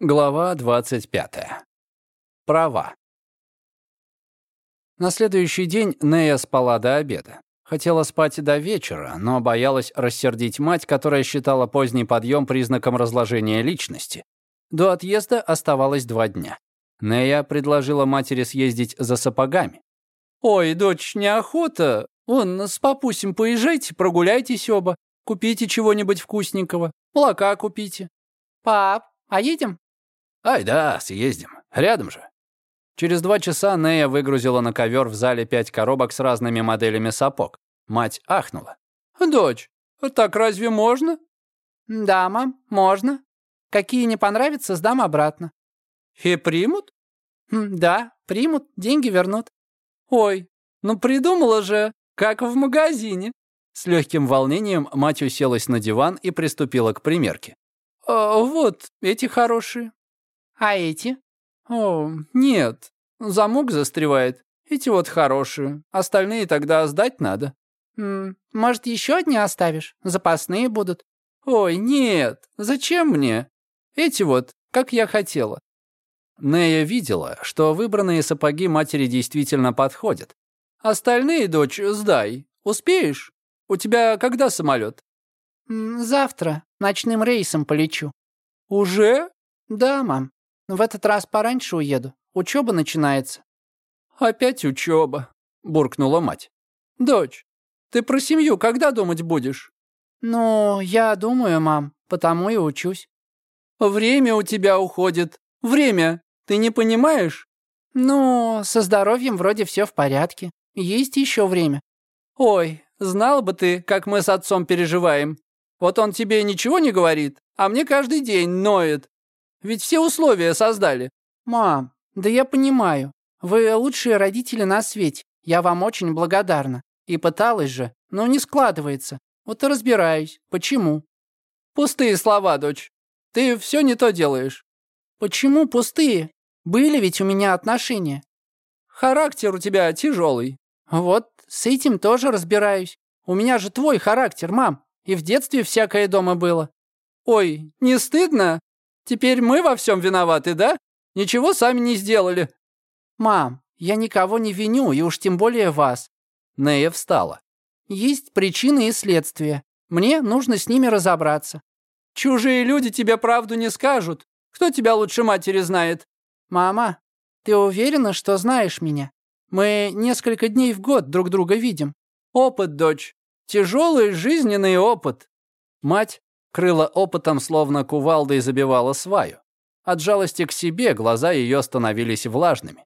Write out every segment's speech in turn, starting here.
Глава 25. Права. На следующий день Нея спала до обеда. Хотела спать до вечера, но боялась рассердить мать, которая считала поздний подъем признаком разложения личности. До отъезда оставалось два дня. Нея предложила матери съездить за сапогами. «Ой, дочь, неохота. Вон, с папусем поезжайте, прогуляйтесь оба. Купите чего-нибудь вкусненького. Молока купите». «Пап, а едем?» «Ай да, съездим. Рядом же». Через два часа Нея выгрузила на ковер в зале пять коробок с разными моделями сапог. Мать ахнула. «Дочь, так разве можно?» «Да, мам, можно. Какие не понравятся, сдам обратно». «И примут?» «Да, примут, деньги вернут». «Ой, ну придумала же, как в магазине». С легким волнением мать уселась на диван и приступила к примерке. «А, «Вот эти хорошие, а эти? О, нет. Замок застревает. Эти вот хорошие. Остальные тогда сдать надо. М может, еще одни оставишь? Запасные будут. Ой, нет. Зачем мне? Эти вот, как я хотела. Нея видела, что выбранные сапоги матери действительно подходят. Остальные, дочь, сдай. Успеешь? У тебя когда самолет? Завтра. Ночным рейсом полечу. Уже? Да, мам. В этот раз пораньше уеду. Учеба начинается». «Опять учеба», — буркнула мать. «Дочь, ты про семью когда думать будешь?» «Ну, я думаю, мам, потому и учусь». «Время у тебя уходит. Время. Ты не понимаешь?» «Ну, со здоровьем вроде все в порядке. Есть еще время». «Ой, знал бы ты, как мы с отцом переживаем. Вот он тебе ничего не говорит, а мне каждый день ноет. Ведь все условия создали. Мам, да я понимаю. Вы лучшие родители на свете. Я вам очень благодарна. И пыталась же, но не складывается. Вот и разбираюсь. Почему? Пустые слова, дочь. Ты все не то делаешь. Почему пустые? Были ведь у меня отношения. Характер у тебя тяжелый. Вот, с этим тоже разбираюсь. У меня же твой характер, мам. И в детстве всякое дома было. Ой, не стыдно? Теперь мы во всем виноваты, да? Ничего сами не сделали». «Мам, я никого не виню, и уж тем более вас». Нея встала. «Есть причины и следствия. Мне нужно с ними разобраться». «Чужие люди тебе правду не скажут. Кто тебя лучше матери знает?» «Мама, ты уверена, что знаешь меня? Мы несколько дней в год друг друга видим». «Опыт, дочь. Тяжелый жизненный опыт». Мать Крыло опытом, словно кувалдой, забивала сваю. От жалости к себе глаза ее становились влажными.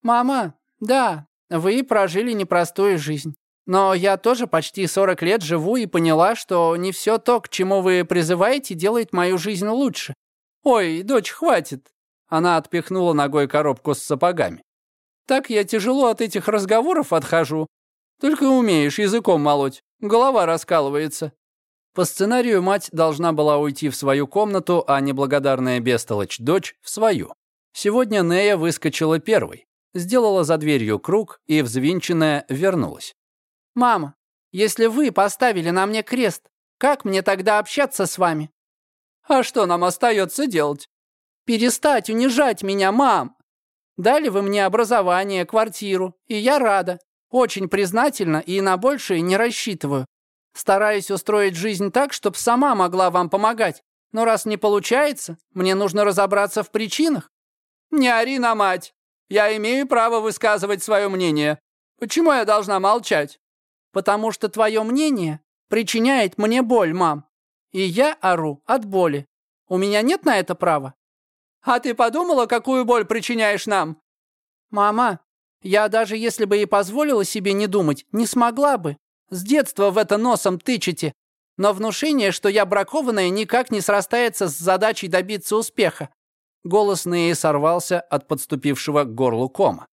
«Мама, да, вы прожили непростую жизнь. Но я тоже почти 40 лет живу и поняла, что не все то, к чему вы призываете, делает мою жизнь лучше. Ой, дочь, хватит. Она отпихнула ногой коробку с сапогами. Так я тяжело от этих разговоров отхожу. Только умеешь языком молоть, голова раскалывается. По сценарию мать должна была уйти в свою комнату, а неблагодарная бестолочь дочь в свою. Сегодня Нея выскочила первой, сделала за дверью круг и, взвинченная, вернулась. «Мама, если вы поставили на мне крест, как мне тогда общаться с вами?» «А что нам остается делать?» «Перестать унижать меня, мам! Дали вы мне образование, квартиру, и я рада. Очень признательна и на большее не рассчитываю. Стараюсь устроить жизнь так, чтобы сама могла вам помогать. Но раз не получается, мне нужно разобраться в причинах. Не ори на мать. Я имею право высказывать свое мнение. Почему я должна молчать? Потому что твое мнение причиняет мне боль, мам. И я ору от боли. У меня нет на это права. А ты подумала, какую боль причиняешь нам? Мама, я даже если бы и позволила себе не думать, не смогла бы. С детства в это носом тычете. Но внушение, что я бракованная, никак не срастается с задачей добиться успеха. Голос Неи сорвался от подступившего к горлу кома.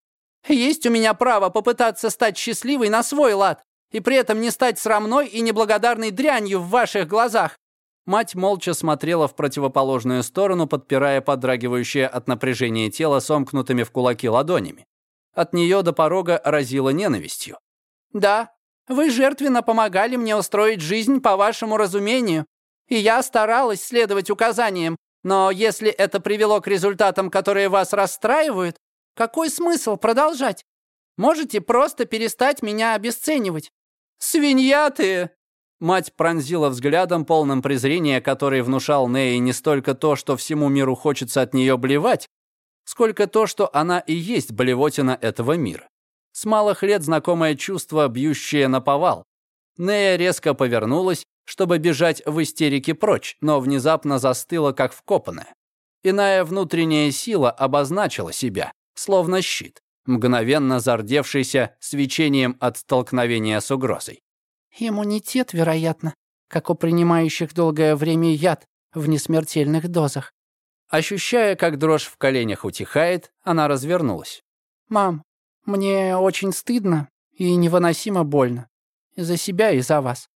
Есть у меня право попытаться стать счастливой на свой лад и при этом не стать срамной и неблагодарной дрянью в ваших глазах. Мать молча смотрела в противоположную сторону, подпирая подрагивающее от напряжения тело сомкнутыми в кулаки ладонями. От нее до порога разило ненавистью. «Да, вы жертвенно помогали мне устроить жизнь по вашему разумению, и я старалась следовать указаниям, Но если это привело к результатам, которые вас расстраивают, какой смысл продолжать? Можете просто перестать меня обесценивать. Свинья ты!» Мать пронзила взглядом, полным презрения, который внушал Ней не столько то, что всему миру хочется от нее блевать, сколько то, что она и есть блевотина этого мира. С малых лет знакомое чувство, бьющее на повал. Нея резко повернулась, чтобы бежать в истерике прочь, но внезапно застыла, как вкопанная. Иная внутренняя сила обозначила себя, словно щит, мгновенно зардевшийся свечением от столкновения с угрозой. «Иммунитет, вероятно, как у принимающих долгое время яд в несмертельных дозах. Ощущая, как дрожь в коленях утихает, она развернулась. «Мам, мне очень стыдно и невыносимо больно. За себя и за вас».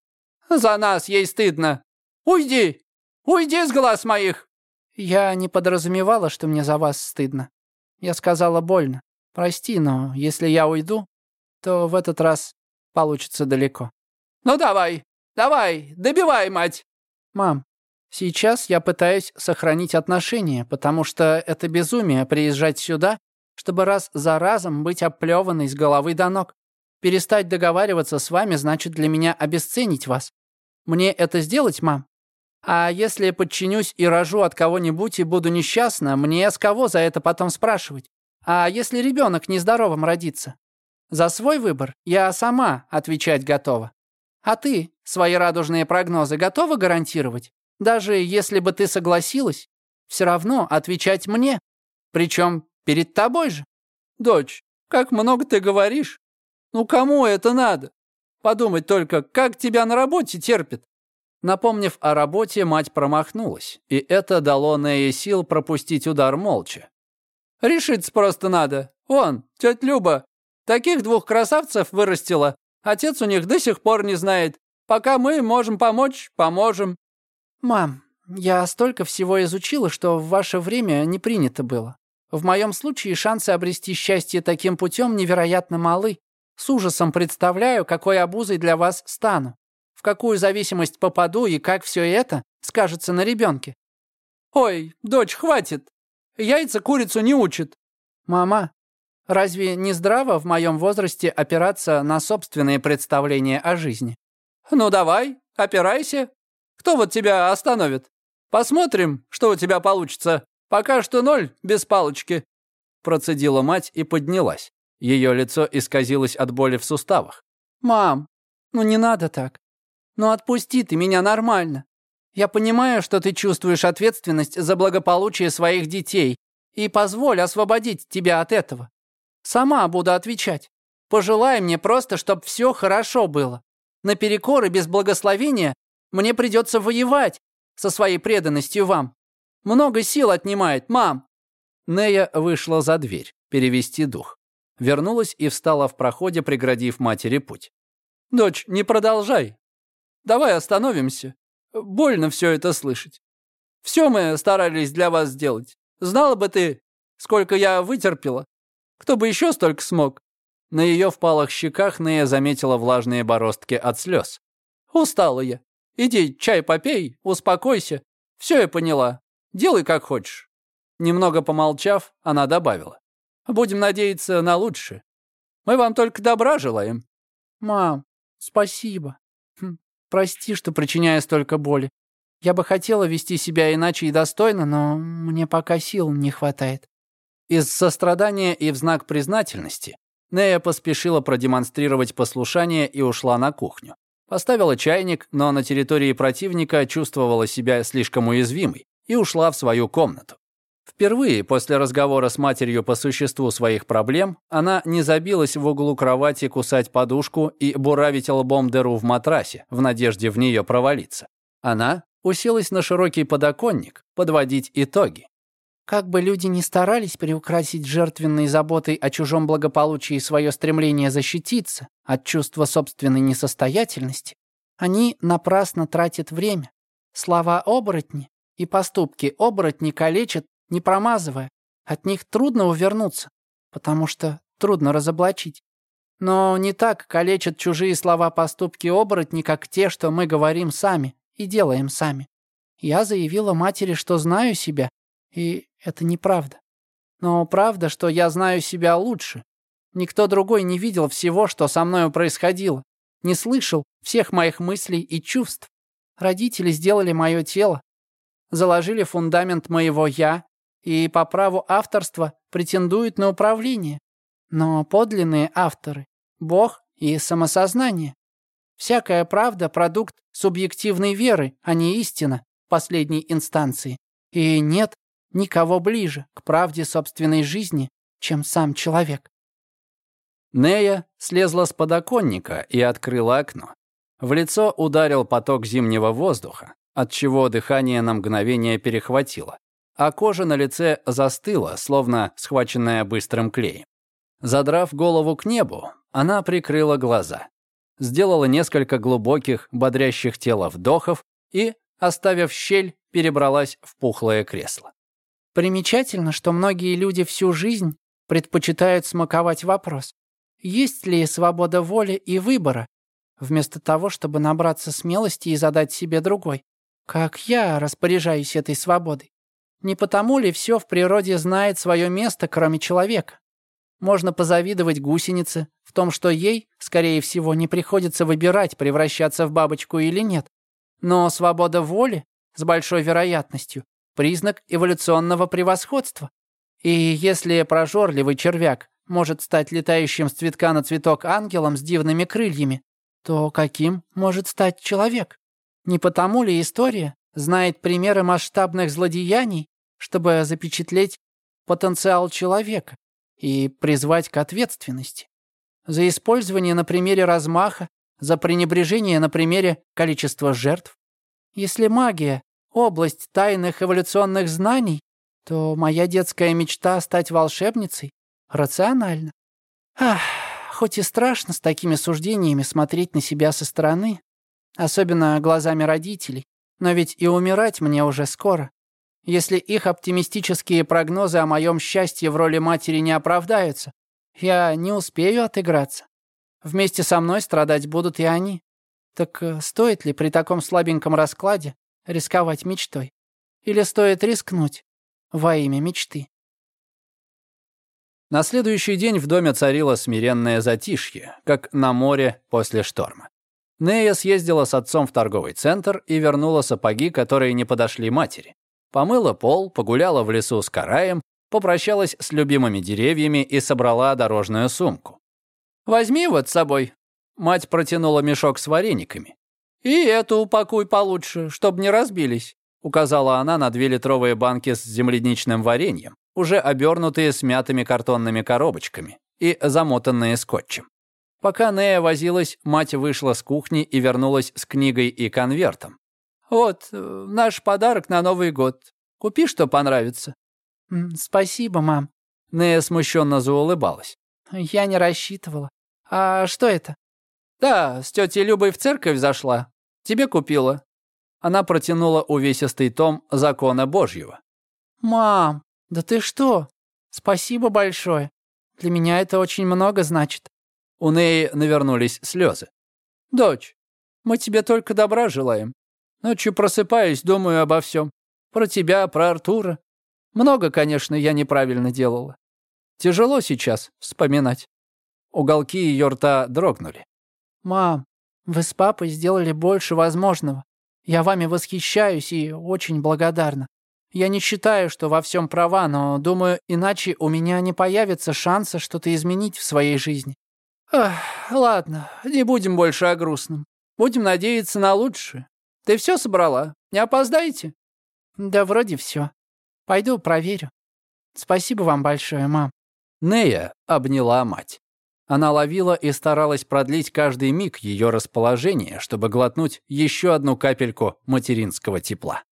«За нас ей стыдно! Уйди! Уйди с глаз моих!» «Я не подразумевала, что мне за вас стыдно. Я сказала больно. Прости, но если я уйду, то в этот раз получится далеко». «Ну давай, давай, добивай, мать!» «Мам, Сейчас я пытаюсь сохранить отношения, потому что это безумие приезжать сюда, чтобы раз за разом быть оплеванной с головы до ног. Перестать договариваться с вами значит для меня обесценить вас. Мне это сделать, мам? А если я подчинюсь и рожу от кого-нибудь и буду несчастна, мне с кого за это потом спрашивать? А если ребенок нездоровым родится? За свой выбор я сама отвечать готова. А ты свои радужные прогнозы готова гарантировать? Даже если бы ты согласилась, все равно отвечать мне. Причем перед тобой же. Дочь, как много ты говоришь. Ну кому это надо? Подумать только, как тебя на работе терпит. Напомнив о работе, мать промахнулась, и это дало Нее сил пропустить удар молча. Решиться просто надо. Вон, тетя Люба, таких двух красавцев вырастила. Отец у них до сих пор не знает. Пока мы можем помочь, поможем. «Мам, я столько всего изучила, что в ваше время не принято было. В моем случае шансы обрести счастье таким путем невероятно малы. С ужасом представляю, какой обузой для вас стану. В какую зависимость попаду и как все это скажется на ребенке. «Ой, дочь, хватит! Яйца курицу не учат!» «Мама, разве не здраво в моем возрасте опираться на собственные представления о жизни?» «Ну давай, опирайся, кто вот тебя остановит? Посмотрим, что у тебя получится. Пока что ноль, без палочки». Процедила мать и поднялась. Ее лицо исказилось от боли в суставах. «Мам, ну не надо так. Ну отпусти ты меня нормально. Я понимаю, что ты чувствуешь ответственность за благополучие своих детей, и позволь освободить тебя от этого. Сама буду отвечать. Пожелай мне просто, чтобы все хорошо было. Наперекор и без благословения мне придется воевать со своей преданностью вам. Много сил отнимает, мам!» Нея вышла за дверь, перевести дух. Вернулась и встала в проходе, преградив матери путь. «Дочь, не продолжай. Давай остановимся. Больно все это слышать. Все мы старались для вас сделать. Знала бы ты, сколько я вытерпела. Кто бы еще столько смог?» На ее впалых щеках Нея заметила влажные бороздки от слез. «Устала я. Иди чай попей, успокойся. Все я поняла. Делай как хочешь». Немного помолчав, она добавила. «Будем надеяться на лучшее. Мы вам только добра желаем». «Мам, спасибо. Хм, прости, что причиняю столько боли. Я бы хотела вести себя иначе и достойно, но мне пока сил не хватает». Из сострадания и в знак признательности Нея поспешила продемонстрировать послушание и ушла на кухню. Поставила чайник, но на территории противника чувствовала себя слишком уязвимой и ушла в свою комнату. Впервые после разговора с матерью по существу своих проблем она не забилась в углу кровати кусать подушку и буравить лбом дыру в матрасе в надежде в нее провалиться. Она уселась на широкий подоконник подводить итоги. Как бы люди ни старались приукрасить жертвенной заботой о чужом благополучии свое стремление защититься от чувства собственной несостоятельности, они напрасно тратят время. Слова оборотни и поступки оборотни калечат, не промазывая. От них трудно увернуться, потому что трудно разоблачить. Но не так калечат чужие слова поступки оборотни, как те, что мы говорим сами и делаем сами. Я заявила матери, что знаю себя, и это неправда. Но правда, что я знаю себя лучше. Никто другой не видел всего, что со мною происходило, не слышал всех моих мыслей и чувств. Родители сделали мое тело, заложили фундамент моего «я» и по праву авторства претендуют на управление. Но подлинные авторы — Бог и самосознание. Всякая правда — продукт субъективной веры, а не истина последней инстанции. И нет никого ближе к правде собственной жизни, чем сам человек. Нея слезла с подоконника и открыла окно. В лицо ударил поток зимнего воздуха, отчего дыхание на мгновение перехватило, а кожа на лице застыла, словно схваченная быстрым клеем. Задрав голову к небу, она прикрыла глаза, сделала несколько глубоких, бодрящих тело вдохов и, оставив щель, перебралась в пухлое кресло. Примечательно, что многие люди всю жизнь предпочитают смаковать вопрос, есть ли свобода воли и выбора, вместо того, чтобы набраться смелости и задать себе другой. Как я распоряжаюсь этой свободой? Не потому ли все в природе знает свое место, кроме человека? Можно позавидовать гусенице в том, что ей, скорее всего, не приходится выбирать, превращаться в бабочку или нет. Но свобода воли, с большой вероятностью, признак эволюционного превосходства. И если прожорливый червяк может стать летающим с цветка на цветок ангелом с дивными крыльями, то каким может стать человек? Не потому ли история знает примеры масштабных злодеяний, чтобы запечатлеть потенциал человека и призвать к ответственности? За использование на примере размаха, за пренебрежение на примере количества жертв? Если магия область тайных эволюционных знаний, то моя детская мечта стать волшебницей рациональна. Ах, хоть и страшно с такими суждениями смотреть на себя со стороны, особенно глазами родителей, но ведь и умирать мне уже скоро. Если их оптимистические прогнозы о моем счастье в роли матери не оправдаются, я не успею отыграться. Вместе со мной страдать будут и они. Так э, стоит ли при таком слабеньком раскладе рисковать мечтой? Или стоит рискнуть во имя мечты? На следующий день в доме царило смиренное затишье, как на море после шторма. Нея съездила с отцом в торговый центр и вернула сапоги, которые не подошли матери. Помыла пол, погуляла в лесу с караем, попрощалась с любимыми деревьями и собрала дорожную сумку. «Возьми вот с собой». Мать протянула мешок с варениками. «И эту упакуй получше, чтобы не разбились», указала она на две литровые банки с земляничным вареньем, уже обернутые смятыми картонными коробочками и замотанные скотчем. Пока Нея возилась, мать вышла с кухни и вернулась с книгой и конвертом. «Вот, э, наш подарок на Новый год. Купи, что понравится». «Спасибо, мам». Нея смущенно заулыбалась. «Я не рассчитывала. А что это?» «Да, с тетей Любой в церковь зашла. Тебе купила». Она протянула увесистый том закона Божьего. «Мам, да ты что? Спасибо большое. Для меня это очень много значит». У Неи навернулись слезы. «Дочь, мы тебе только добра желаем. Ночью просыпаюсь, думаю обо всем. Про тебя, про Артура. Много, конечно, я неправильно делала. Тяжело сейчас вспоминать». Уголки ее рта дрогнули. «Мам, вы с папой сделали больше возможного. Я вами восхищаюсь и очень благодарна. Я не считаю, что во всем права, но думаю, иначе у меня не появится шанса что-то изменить в своей жизни. Ах, ладно, не будем больше о грустном. Будем надеяться на лучшее. Ты все собрала? Не опоздаете? Да вроде все. Пойду проверю. Спасибо вам большое, мам. Нея обняла мать. Она ловила и старалась продлить каждый миг ее расположения, чтобы глотнуть еще одну капельку материнского тепла.